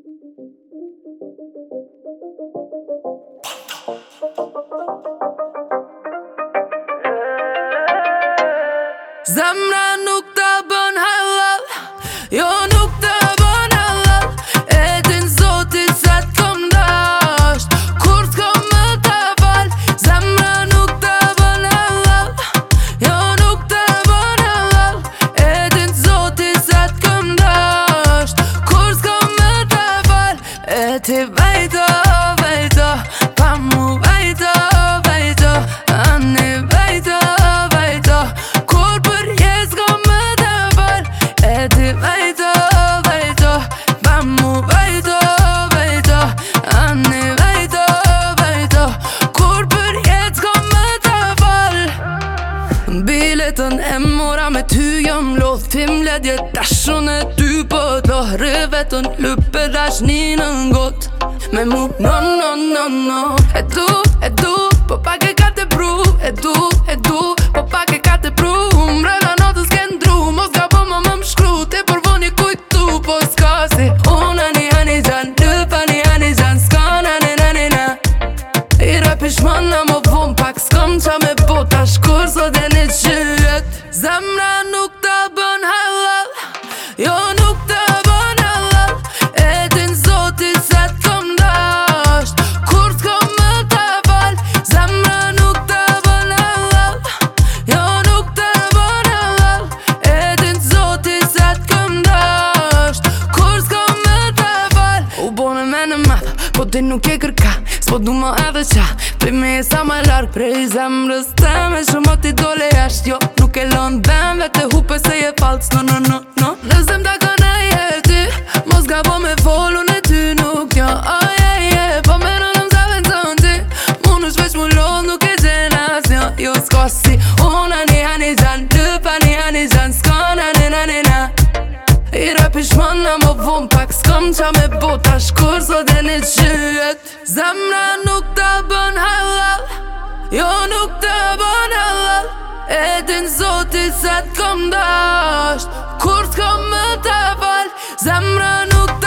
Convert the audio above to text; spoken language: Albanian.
Thank you. ti vajto, vajto Pa mu vajto, vajto A ne vajto, vajto Kur për jes go më të bër E ti vajto, vajto Pa mu vajto, vajto A ne vajto, vajto Kur për jes go më të bër Biletën e mora me ty jam lodh Tim ledje tashun e Do hrë vetën lupë dhe një në ngot Me mu no no no no E du, e du, po pak e ka të bru E du, e Po ti nuk e kërka S'po du më edhe qa Ti me e sa më larg Prej zemrës të me shumë ti dole jasht Jo, nuk e lon dhem Dhe te hupe se je falc No, no, no, no Në zem ta në je ty Mos ga po me folu në ty Nuk jo, oh yeah, yeah Po me në nëm zavën të në ty Mu në shveç mu Nuk e gjenas as një Jo, jo s'ko si Unë anë anë i gjanë ty Pishman në më vëm pak s'kam qa me bota Shkur sot e një qyët Zemra nuk të bën halal Jo nuk të bën halal E din zotit se t'kam dasht Kur s'kam me t'a fal Zemra nuk të bën halal